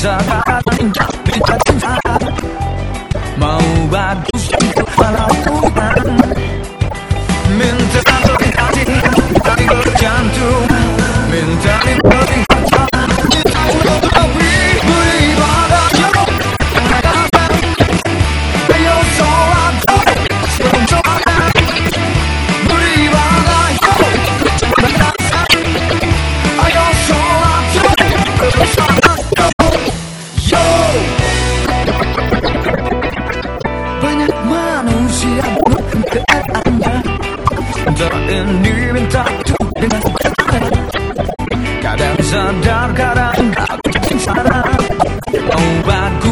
Mau bagus itu walau Tuhan Minta tolong jantung. Minta Banyak manusia berkenaan anda Dan ini minta dengan Kadang sadar, kadang tak sadar Oh bagus